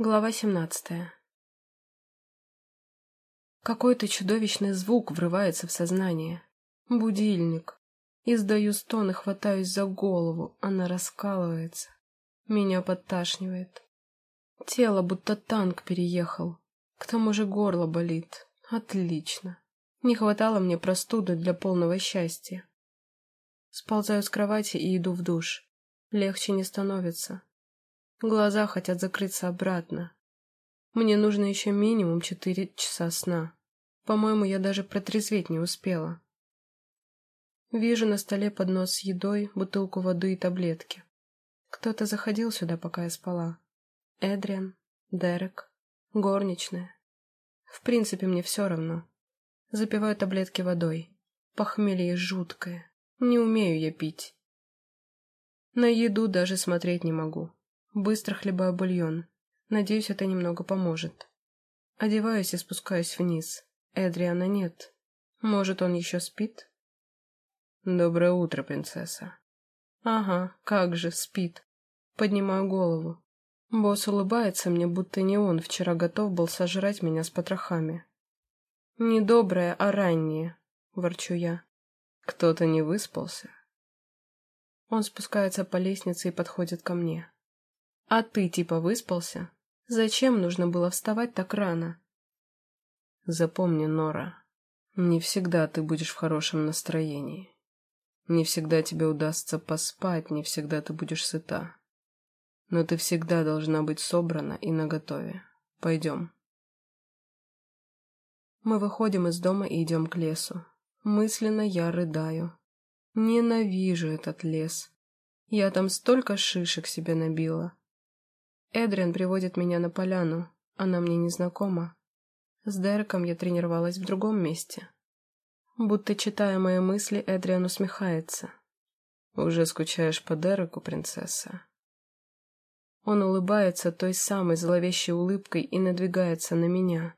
Глава семнадцатая Какой-то чудовищный звук врывается в сознание. Будильник. Издаю стон и хватаюсь за голову. Она раскалывается. Меня подташнивает. Тело будто танк переехал. К тому же горло болит. Отлично. Не хватало мне простуды для полного счастья. Сползаю с кровати и иду в душ. Легче не становится. Глаза хотят закрыться обратно. Мне нужно еще минимум четыре часа сна. По-моему, я даже протрезветь не успела. Вижу на столе поднос с едой, бутылку воды и таблетки. Кто-то заходил сюда, пока я спала. Эдриан, Дерек, горничная. В принципе, мне все равно. Запиваю таблетки водой. Похмелье жуткое. Не умею я пить. На еду даже смотреть не могу. Быстро хлебаю бульон. Надеюсь, это немного поможет. Одеваюсь и спускаюсь вниз. Эдриана нет. Может, он еще спит? Доброе утро, принцесса. Ага, как же, спит. Поднимаю голову. Босс улыбается мне, будто не он вчера готов был сожрать меня с потрохами. Не доброе, а раннее, ворчу я. Кто-то не выспался? Он спускается по лестнице и подходит ко мне. А ты типа выспался? Зачем нужно было вставать так рано? Запомни, Нора, не всегда ты будешь в хорошем настроении. Не всегда тебе удастся поспать, не всегда ты будешь сыта. Но ты всегда должна быть собрана и наготове. Пойдем. Мы выходим из дома и идем к лесу. Мысленно я рыдаю. Ненавижу этот лес. Я там столько шишек себе набила. Эдриан приводит меня на поляну, она мне не знакома. С Дереком я тренировалась в другом месте. Будто читая мои мысли, Эдриан усмехается. «Уже скучаешь по Дереку, принцесса?» Он улыбается той самой зловещей улыбкой и надвигается на меня.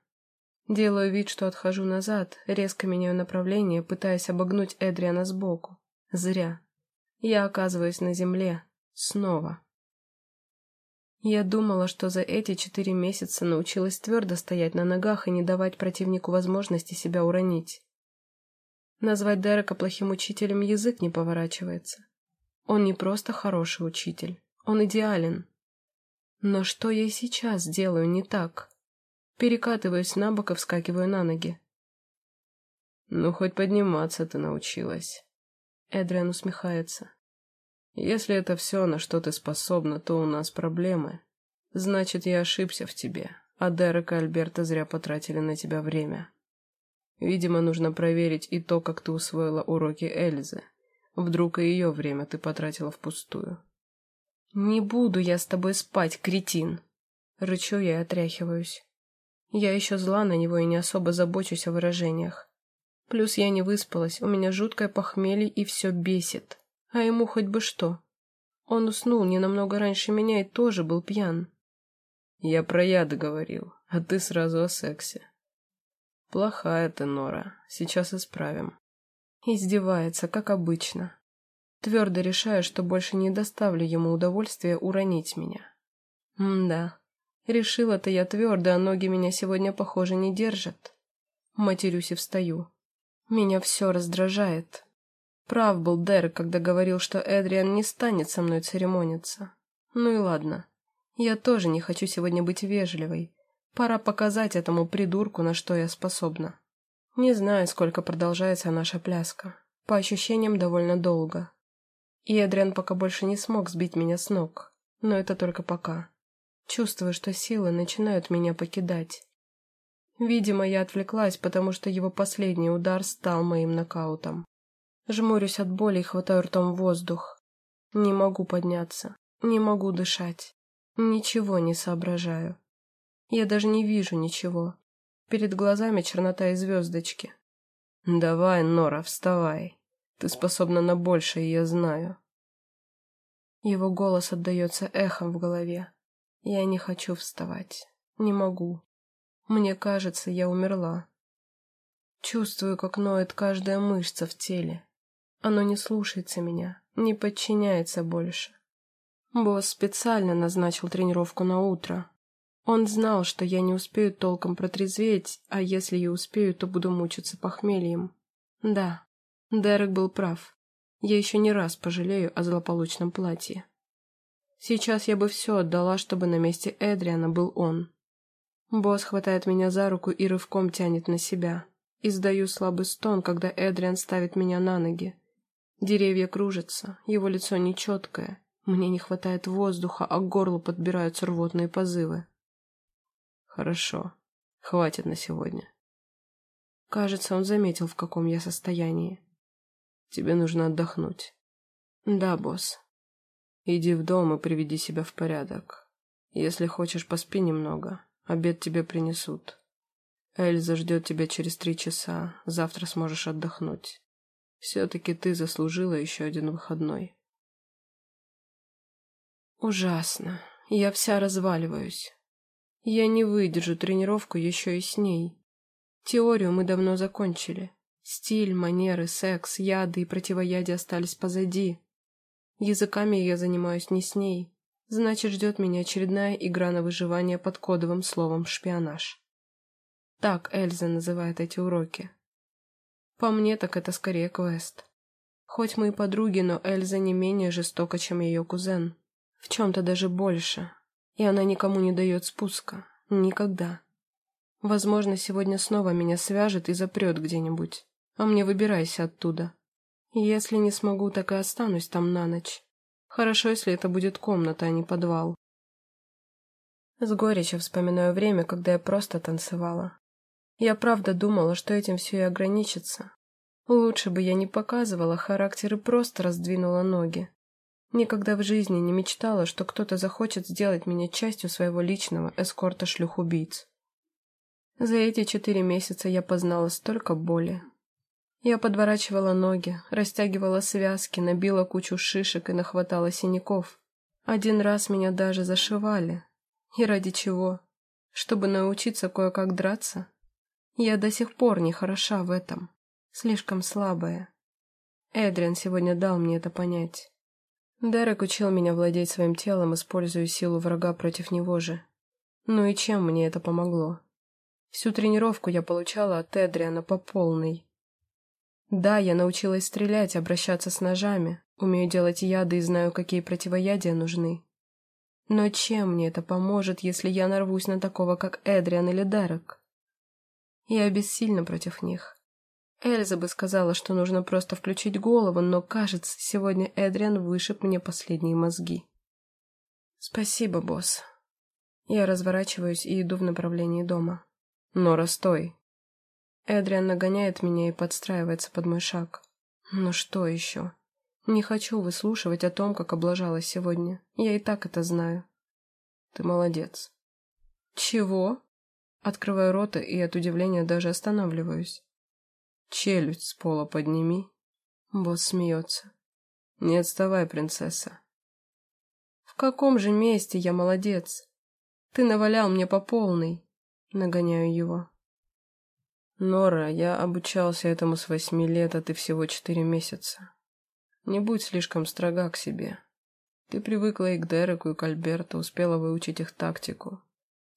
Делаю вид, что отхожу назад, резко меняю направление, пытаясь обогнуть Эдриана сбоку. Зря. Я оказываюсь на земле. Снова. Я думала, что за эти четыре месяца научилась твердо стоять на ногах и не давать противнику возможности себя уронить. Назвать Дерека плохим учителем язык не поворачивается. Он не просто хороший учитель, он идеален. Но что я сейчас делаю не так? Перекатываюсь на бок и вскакиваю на ноги. «Ну, хоть подниматься ты научилась». Эдриан усмехается. Если это все, на что ты способна, то у нас проблемы. Значит, я ошибся в тебе, а Дерек и Альберта зря потратили на тебя время. Видимо, нужно проверить и то, как ты усвоила уроки Эльзы. Вдруг и ее время ты потратила впустую. «Не буду я с тобой спать, кретин!» Рычу я и отряхиваюсь. Я еще зла на него и не особо забочусь о выражениях. Плюс я не выспалась, у меня жуткое похмелье и все бесит. А ему хоть бы что. Он уснул не намного раньше меня и тоже был пьян. Я про яды говорил, а ты сразу о сексе. Плохая ты, Нора. Сейчас исправим. Издевается, как обычно. Твердо решаю, что больше не доставлю ему удовольствия уронить меня. М-да. Решила-то я твердо, а ноги меня сегодня, похоже, не держат. Матерюсь и встаю. Меня все раздражает. Прав был Дерек, когда говорил, что Эдриан не станет со мной церемониться. Ну и ладно. Я тоже не хочу сегодня быть вежливой. Пора показать этому придурку, на что я способна. Не знаю, сколько продолжается наша пляска. По ощущениям, довольно долго. И Эдриан пока больше не смог сбить меня с ног. Но это только пока. Чувствую, что силы начинают меня покидать. Видимо, я отвлеклась, потому что его последний удар стал моим нокаутом. Жмурюсь от боли и хватаю ртом воздух. Не могу подняться, не могу дышать. Ничего не соображаю. Я даже не вижу ничего. Перед глазами чернота и звездочки. «Давай, Нора, вставай. Ты способна на большее, я знаю». Его голос отдается эхом в голове. Я не хочу вставать. Не могу. Мне кажется, я умерла. Чувствую, как ноет каждая мышца в теле. Оно не слушается меня, не подчиняется больше. Босс специально назначил тренировку на утро. Он знал, что я не успею толком протрезветь, а если и успею, то буду мучиться похмельем. Да, Дерек был прав. Я еще не раз пожалею о злополучном платье. Сейчас я бы все отдала, чтобы на месте Эдриана был он. Босс хватает меня за руку и рывком тянет на себя. Издаю слабый стон, когда Эдриан ставит меня на ноги. Деревья кружатся, его лицо нечеткое. Мне не хватает воздуха, а к горлу подбираются рвотные позывы. Хорошо, хватит на сегодня. Кажется, он заметил, в каком я состоянии. Тебе нужно отдохнуть. Да, босс. Иди в дом и приведи себя в порядок. Если хочешь, поспи немного. Обед тебе принесут. Эльза ждет тебя через три часа. Завтра сможешь отдохнуть. Все-таки ты заслужила еще один выходной. Ужасно. Я вся разваливаюсь. Я не выдержу тренировку еще и с ней. Теорию мы давно закончили. Стиль, манеры, секс, яды и противоядие остались позади. Языками я занимаюсь не с ней. Значит, ждет меня очередная игра на выживание под кодовым словом «шпионаж». Так Эльза называет эти уроки. По мне, так это скорее квест. Хоть мы и подруги, но Эльза не менее жестока, чем ее кузен. В чем-то даже больше. И она никому не дает спуска. Никогда. Возможно, сегодня снова меня свяжет и запрет где-нибудь. А мне выбирайся оттуда. Если не смогу, так и останусь там на ночь. Хорошо, если это будет комната, а не подвал. С горечью вспоминаю время, когда я просто танцевала. Я правда думала, что этим все и ограничится. Лучше бы я не показывала характер и просто раздвинула ноги. Никогда в жизни не мечтала, что кто-то захочет сделать меня частью своего личного эскорта шлюх-убийц. За эти четыре месяца я познала столько боли. Я подворачивала ноги, растягивала связки, набила кучу шишек и нахватала синяков. Один раз меня даже зашивали. И ради чего? Чтобы научиться кое-как драться? Я до сих пор не хороша в этом. Слишком слабая. Эдриан сегодня дал мне это понять. Дерек учил меня владеть своим телом, используя силу врага против него же. Ну и чем мне это помогло? Всю тренировку я получала от Эдриана по полной. Да, я научилась стрелять, обращаться с ножами, умею делать яды и знаю, какие противоядия нужны. Но чем мне это поможет, если я нарвусь на такого, как Эдриан или Дерек? Я бессильна против них. Эльза бы сказала, что нужно просто включить голову, но, кажется, сегодня Эдриан вышиб мне последние мозги. Спасибо, босс. Я разворачиваюсь и иду в направлении дома. Нора, стой. Эдриан нагоняет меня и подстраивается под мой шаг. Ну что еще? Не хочу выслушивать о том, как облажалась сегодня. Я и так это знаю. Ты молодец. Чего? Открываю рот и от удивления даже останавливаюсь. Челюсть с пола подними. Босс смеется. Не отставай, принцесса. В каком же месте я молодец? Ты навалял мне по полной. Нагоняю его. Нора, я обучался этому с восьми лет, а ты всего четыре месяца. Не будь слишком строга к себе. Ты привыкла и к Дереку, и к Альберту, успела выучить их тактику.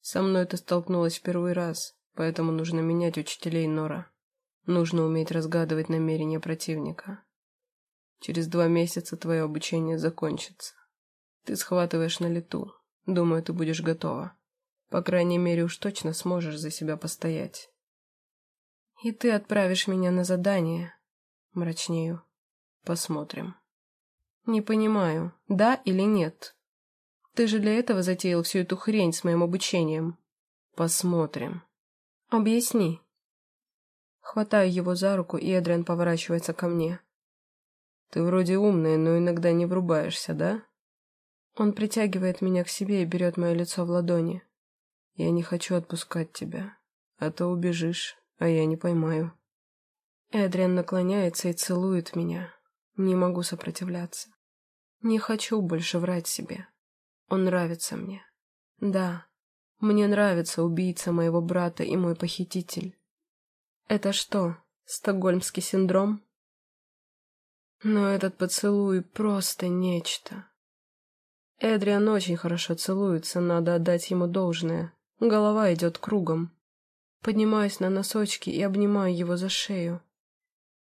Со мной ты столкнулась в первый раз, поэтому нужно менять учителей Нора. Нужно уметь разгадывать намерения противника. Через два месяца твое обучение закончится. Ты схватываешь на лету. Думаю, ты будешь готова. По крайней мере, уж точно сможешь за себя постоять. И ты отправишь меня на задание. Мрачнею. Посмотрим. Не понимаю, да или нет? Ты же для этого затеял всю эту хрень с моим обучением. Посмотрим. Объясни. Хватаю его за руку, и Эдриан поворачивается ко мне. «Ты вроде умная, но иногда не врубаешься, да?» Он притягивает меня к себе и берет мое лицо в ладони. «Я не хочу отпускать тебя, а то убежишь, а я не поймаю». Эдриан наклоняется и целует меня. Не могу сопротивляться. Не хочу больше врать себе. Он нравится мне. Да, мне нравится убийца моего брата и мой похититель. Это что, стокгольмский синдром? Но этот поцелуй просто нечто. Эдриан очень хорошо целуется, надо отдать ему должное. Голова идет кругом. Поднимаюсь на носочки и обнимаю его за шею.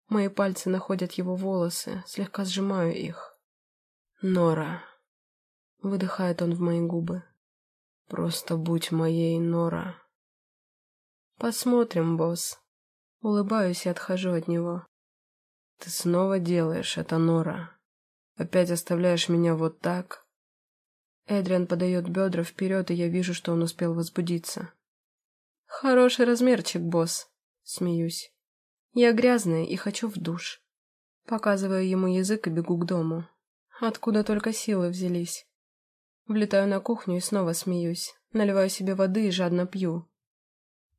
Мои пальцы находят его волосы, слегка сжимаю их. «Нора», — выдыхает он в мои губы. «Просто будь моей, Нора». «Посмотрим, босс». Улыбаюсь и отхожу от него. «Ты снова делаешь это, Нора. Опять оставляешь меня вот так?» Эдриан подает бедра вперед, и я вижу, что он успел возбудиться. «Хороший размерчик, босс», — смеюсь. «Я грязная и хочу в душ». Показываю ему язык и бегу к дому. Откуда только силы взялись. Влетаю на кухню и снова смеюсь. Наливаю себе воды и жадно пью.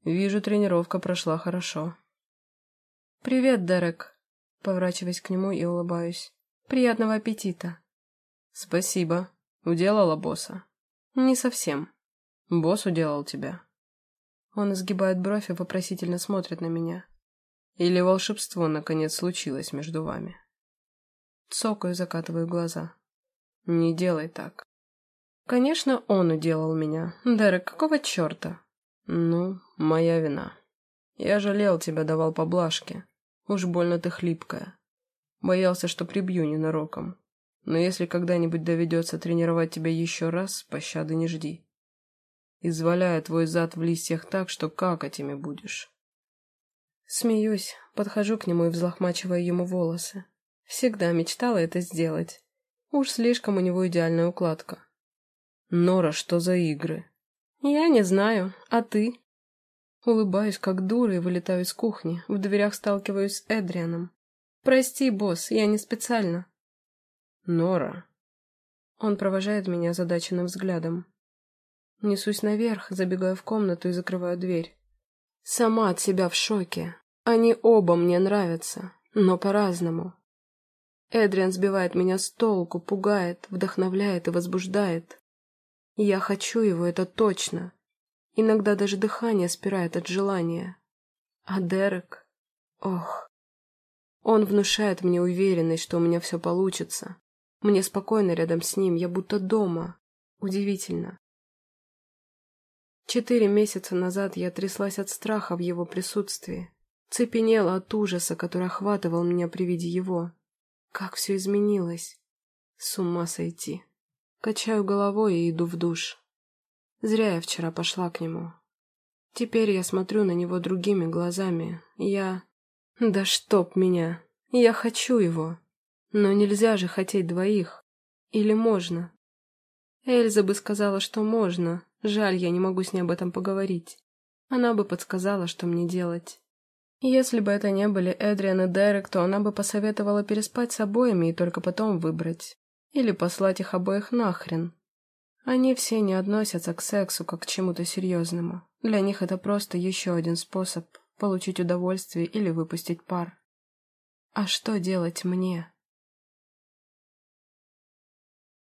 Вижу, тренировка прошла хорошо. «Привет, Дерек», — поворачиваясь к нему и улыбаюсь. «Приятного аппетита». «Спасибо. Уделала босса?» «Не совсем». «Босс уделал тебя». Он изгибает бровь и вопросительно смотрит на меня. «Или волшебство, наконец, случилось между вами?» Цокаю, закатываю глаза. «Не делай так». «Конечно, он уделал меня. Дерек, какого черта?» «Ну, моя вина. Я жалел тебя, давал поблажки. Уж больно ты хлипкая. Боялся, что прибью ненароком. Но если когда-нибудь доведется тренировать тебя еще раз, пощады не жди. Изваляя твой зад в листьях так, что какать ими будешь». Смеюсь, подхожу к нему и взлохмачиваю ему волосы. Всегда мечтала это сделать. Уж слишком у него идеальная укладка. Нора, что за игры? Я не знаю, а ты? Улыбаюсь, как дура, и вылетаю из кухни. В дверях сталкиваюсь с Эдрианом. Прости, босс, я не специально. Нора. Он провожает меня задаченным взглядом. Несусь наверх, забегаю в комнату и закрываю дверь. Сама от себя в шоке. Они оба мне нравятся, но по-разному. Эдриан сбивает меня с толку, пугает, вдохновляет и возбуждает. Я хочу его, это точно. Иногда даже дыхание спирает от желания. А Дерек... Ох... Он внушает мне уверенность, что у меня все получится. Мне спокойно рядом с ним, я будто дома. Удивительно. Четыре месяца назад я тряслась от страха в его присутствии. Цепенела от ужаса, который охватывал меня при виде его. Как все изменилось. С ума сойти. Качаю головой и иду в душ. Зря я вчера пошла к нему. Теперь я смотрю на него другими глазами. Я... Да чтоб меня. Я хочу его. Но нельзя же хотеть двоих. Или можно? Эльза бы сказала, что можно. Жаль, я не могу с ней об этом поговорить. Она бы подсказала, что мне делать. Если бы это не были Эдриан и Дерек, то она бы посоветовала переспать с обоими и только потом выбрать. Или послать их обоих нахрен. Они все не относятся к сексу как к чему-то серьезному. Для них это просто еще один способ получить удовольствие или выпустить пар. А что делать мне?